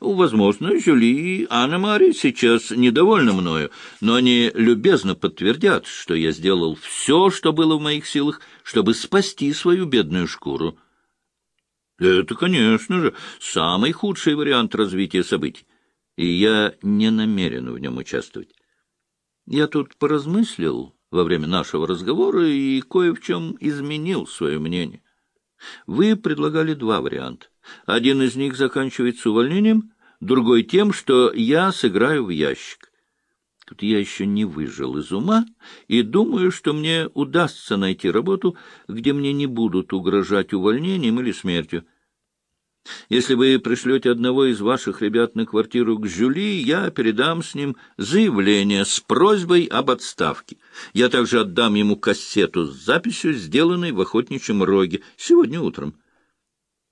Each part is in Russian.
Возможно, Жюли и Анна-Мари сейчас недовольны мною, но они любезно подтвердят, что я сделал все, что было в моих силах, чтобы спасти свою бедную шкуру. Это, конечно же, самый худший вариант развития событий, и я не намерен в нем участвовать. Я тут поразмыслил во время нашего разговора и кое в чем изменил свое мнение. Вы предлагали два варианта. Один из них заканчивается увольнением, другой тем, что я сыграю в ящик. Тут я еще не выжил из ума и думаю, что мне удастся найти работу, где мне не будут угрожать увольнением или смертью. Если вы пришлете одного из ваших ребят на квартиру к Жюли, я передам с ним заявление с просьбой об отставке. Я также отдам ему кассету с записью, сделанной в охотничьем роге, сегодня утром.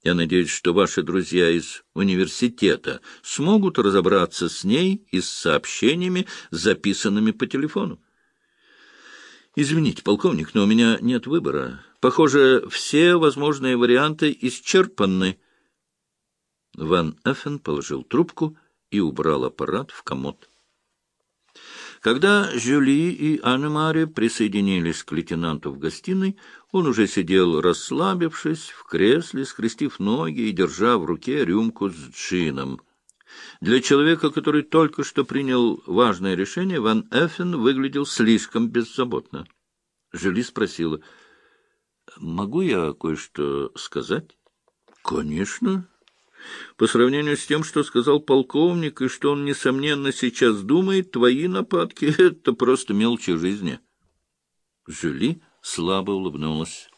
Я надеюсь, что ваши друзья из университета смогут разобраться с ней и с сообщениями, записанными по телефону. Извините, полковник, но у меня нет выбора. Похоже, все возможные варианты исчерпаны. Ван Эффен положил трубку и убрал аппарат в комод. Когда Жюли и Анна-Мари присоединились к лейтенанту в гостиной, он уже сидел, расслабившись, в кресле, скрестив ноги и держа в руке рюмку с джином. Для человека, который только что принял важное решение, Ван Эффен выглядел слишком беззаботно. Жюли спросила, «Могу я кое-что сказать?» «Конечно», по сравнению с тем, что сказал полковник, и что он, несомненно, сейчас думает, твои нападки — это просто мелочи жизни. Жюли слабо улыбнулась.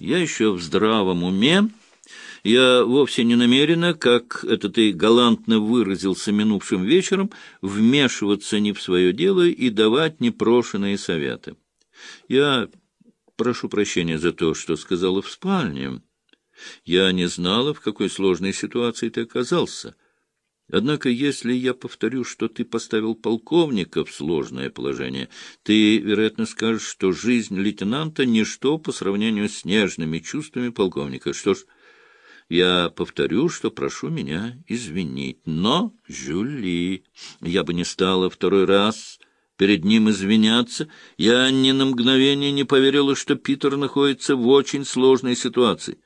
Я еще в здравом уме. Я вовсе не намерена, как это ты галантно выразился минувшим вечером, вмешиваться не в свое дело и давать непрошенные советы. Я прошу прощения за то, что сказала в спальне. Я не знала, в какой сложной ситуации ты оказался. Однако, если я повторю, что ты поставил полковника в сложное положение, ты, вероятно, скажешь, что жизнь лейтенанта — ничто по сравнению с нежными чувствами полковника. Что ж, я повторю, что прошу меня извинить. Но, Жюли, я бы не стала второй раз перед ним извиняться. Я ни на мгновение не поверила, что Питер находится в очень сложной ситуации.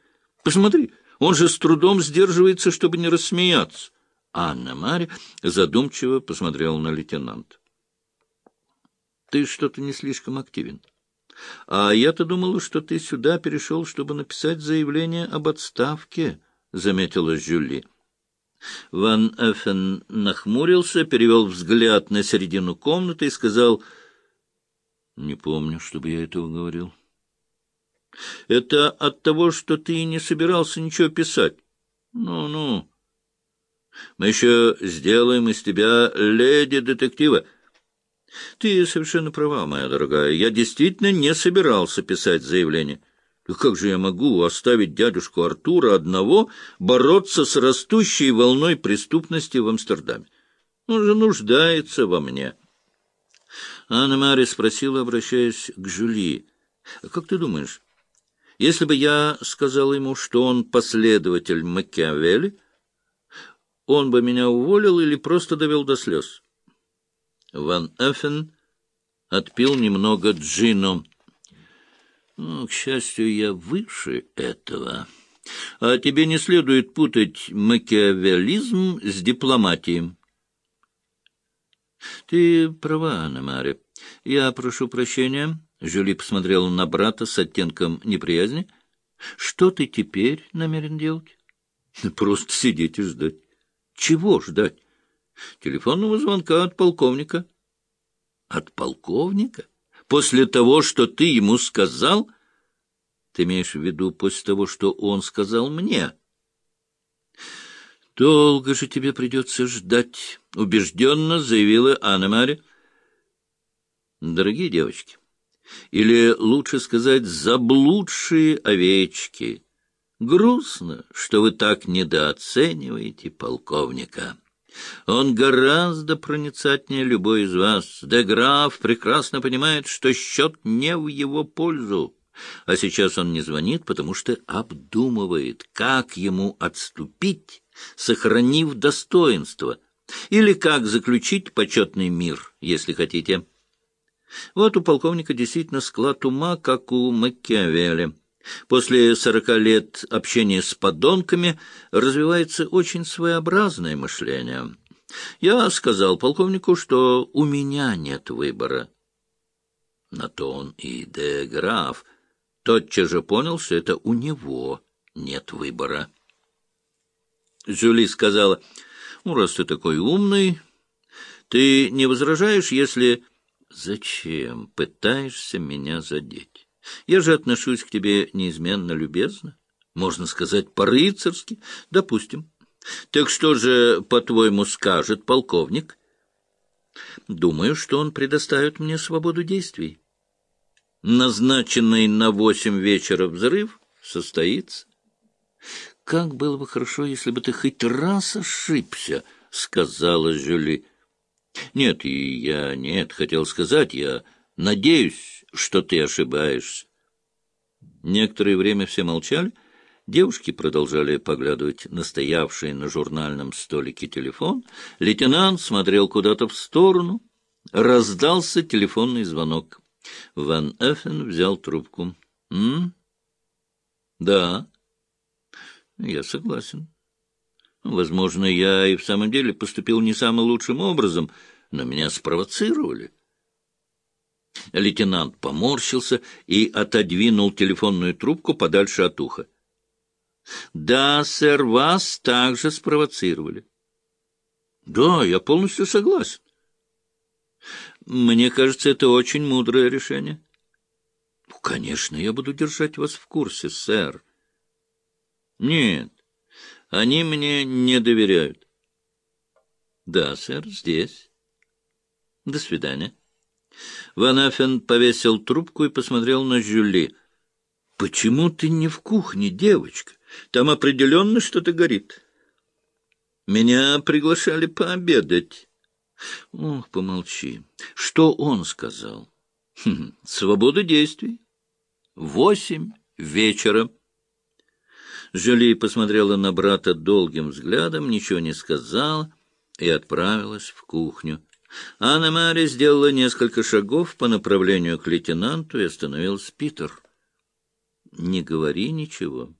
Посмотри, он же с трудом сдерживается, чтобы не рассмеяться. Анна Марья задумчиво посмотрела на лейтенанта. — Ты что-то не слишком активен. А я-то думала, что ты сюда перешел, чтобы написать заявление об отставке, — заметила Жюли. Ван Эффен нахмурился, перевел взгляд на середину комнаты и сказал, — Не помню, чтобы я этого говорил. — это от того, что ты не собирался ничего писать. Ну-ну. Мы еще сделаем из тебя леди-детектива. Ты совершенно права, моя дорогая. Я действительно не собирался писать заявление. Как же я могу оставить дядюшку Артура одного бороться с растущей волной преступности в Амстердаме? Он же нуждается во мне. Анна-Мари спросила, обращаясь к Жюли. — Как ты думаешь, если бы я сказал ему, что он последователь Макиавелли, он бы меня уволил или просто довел до слез. Ван Эффен отпил немного джину. Ну, к счастью, я выше этого. А тебе не следует путать макиавеллизм с дипломатией. Ты права, Анна. Я прошу прощения. Жюли посмотрела на брата с оттенком неприязни. — Что ты теперь намерен делать? — Просто сидеть и ждать. — Чего ждать? — Телефонного звонка от полковника. — От полковника? После того, что ты ему сказал? Ты имеешь в виду после того, что он сказал мне? — Долго же тебе придется ждать, — убежденно заявила Анна-Мария. — Дорогие девочки, — или, лучше сказать, заблудшие овечки. Грустно, что вы так недооцениваете полковника. Он гораздо проницательнее любой из вас. Де Граф прекрасно понимает, что счет не в его пользу. А сейчас он не звонит, потому что обдумывает, как ему отступить, сохранив достоинство, или как заключить почетный мир, если хотите. Вот у полковника действительно склад ума, как у Макиавелли. После сорока лет общения с подонками развивается очень своеобразное мышление. Я сказал полковнику, что у меня нет выбора. На то он и де граф. Тотчас же понял, что это у него нет выбора. Жюли сказала, ну, раз ты такой умный, ты не возражаешь, если... Зачем пытаешься меня задеть? Я же отношусь к тебе неизменно любезно, можно сказать, по-рыцарски, допустим. Так что же, по-твоему, скажет полковник? Думаю, что он предоставит мне свободу действий. Назначенный на восемь вечера взрыв состоится. Как было бы хорошо, если бы ты хоть раз ошибся, — сказала Жюли. Нет, и я нет, хотел сказать, я надеюсь, что ты ошибаешься. Некоторое время все молчали. Девушки продолжали поглядывать на стоявший на журнальном столике телефон. Лейтенант смотрел куда-то в сторону. Раздался телефонный звонок. Ван Эффен взял трубку. «М? Да. Я согласен. Возможно, я и в самом деле поступил не самым лучшим образом, но меня спровоцировали. Лейтенант поморщился и отодвинул телефонную трубку подальше от уха. — Да, сэр, вас также спровоцировали. — Да, я полностью согласен. — Мне кажется, это очень мудрое решение. — Ну, конечно, я буду держать вас в курсе, сэр. — Нет, они мне не доверяют. — Да, сэр, здесь. — До свидания. Ванафен повесил трубку и посмотрел на Жюли. — Почему ты не в кухне, девочка? Там определенно что-то горит. — Меня приглашали пообедать. — Ох, помолчи. Что он сказал? Хм, — Свобода действий. Восемь вечера. Жюли посмотрела на брата долгим взглядом, ничего не сказала и отправилась в кухню. Анна-Мария сделала несколько шагов по направлению к лейтенанту и остановилась Питер. — Не говори ничего.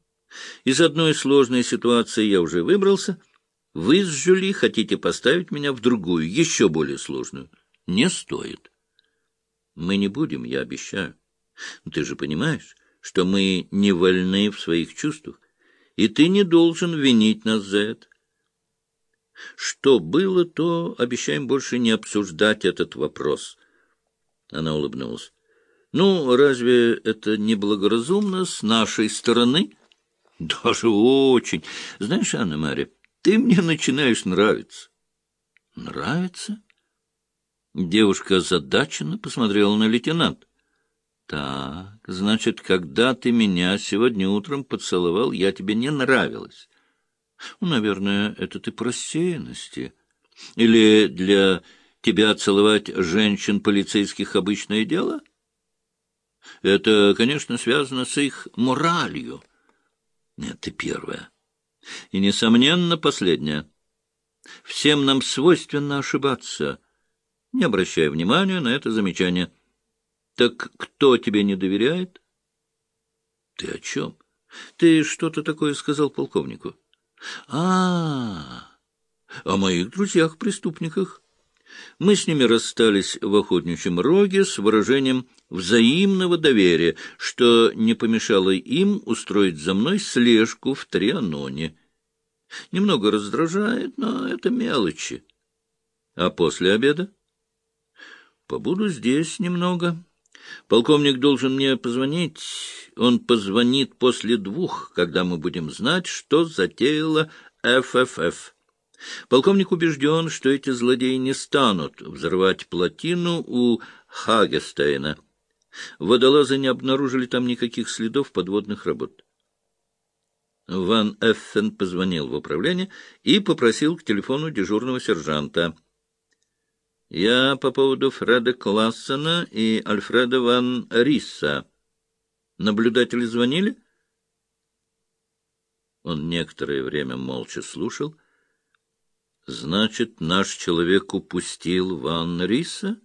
Из одной сложной ситуации я уже выбрался. Вы с Жюли хотите поставить меня в другую, еще более сложную. Не стоит. Мы не будем, я обещаю. Ты же понимаешь, что мы не вольны в своих чувствах и ты не должен винить нас за это. Что было, то обещаем больше не обсуждать этот вопрос. Она улыбнулась. Ну, разве это не благоразумно с нашей стороны? Даже очень. Знаешь, Анна-Мария, ты мне начинаешь нравиться. Нравится? Девушка озадаченно посмотрела на лейтенанта. Так, значит, когда ты меня сегодня утром поцеловал, я тебе не нравилась. Ну, наверное, это ты по. Или для тебя целовать женщин полицейских обычное дело? Это, конечно, связано с их моралью. Ты первая. И, несомненно, последняя. Всем нам свойственно ошибаться. Не обращай внимания на это замечание. Так кто тебе не доверяет? Ты о чем? Ты что-то такое сказал полковнику? А, -а, о моих друзьях-преступниках. Мы с ними расстались в охотничьем роге с выражением взаимного доверия, что не помешало им устроить за мной слежку в Трианоне. Немного раздражает, но это мелочи. А после обеда? Побуду здесь немного. Полковник должен мне позвонить. Он позвонит после двух, когда мы будем знать, что затеяла ФФФ. Полковник убежден, что эти злодеи не станут взрывать плотину у Хагестейна. Водолазы не обнаружили там никаких следов подводных работ. Ван Эффен позвонил в управление и попросил к телефону дежурного сержанта. Я по поводу Фреда Классена и Альфреда ван Рисса. Наблюдатели звонили? Он некоторое время молча слушал. Значит, наш человек упустил Ван Риса?